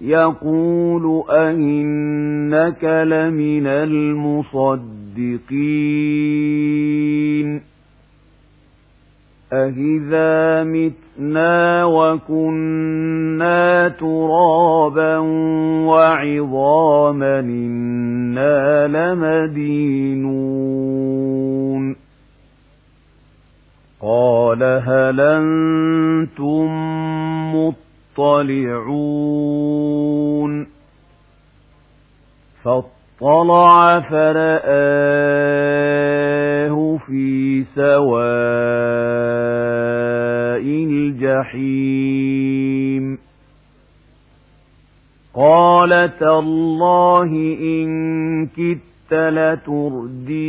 يقول أئنك لمن المصدقين أهذا متنا وكنا ترابا وعظاما إنا لمدينون قال هل أنتم مطلعون. فاطلع فرآه في سواء الجحيم. قال تالله إن كدت لتردين.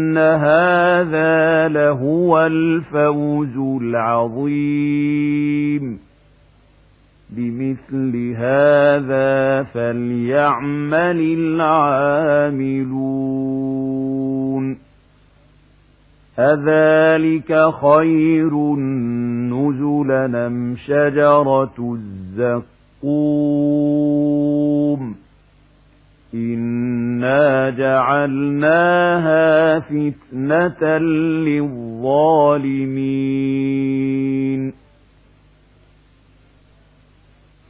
هذا لهو الفوز العظيم بمثل هذا فليعمل العاملون أذلك خير نزلا شجرة الزقوم إنا جعلناها فتنة للظالمين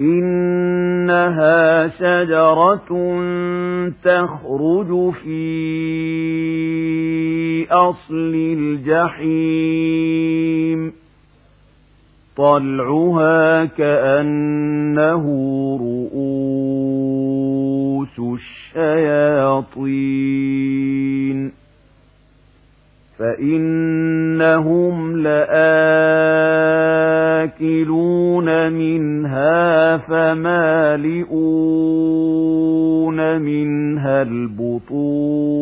إنها شجرة تخرج في أصل الجحيم طلعها كأنه رؤوس الشياطين. فإنهم لآكلون منها فمالئون منها البطون.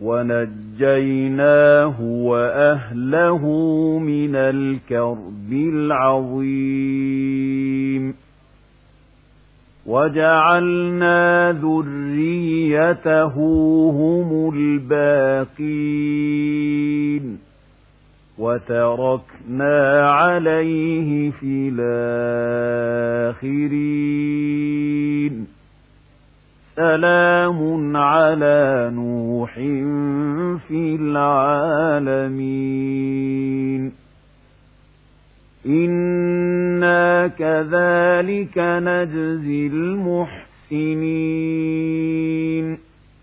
ونجيناه وأهله من الكرب العظيم وجعلنا ذريته هم الباقين وتركنا عليه في الآخرين سلام على نوح في العالمين. إنا كذلك نجزي المحسنين.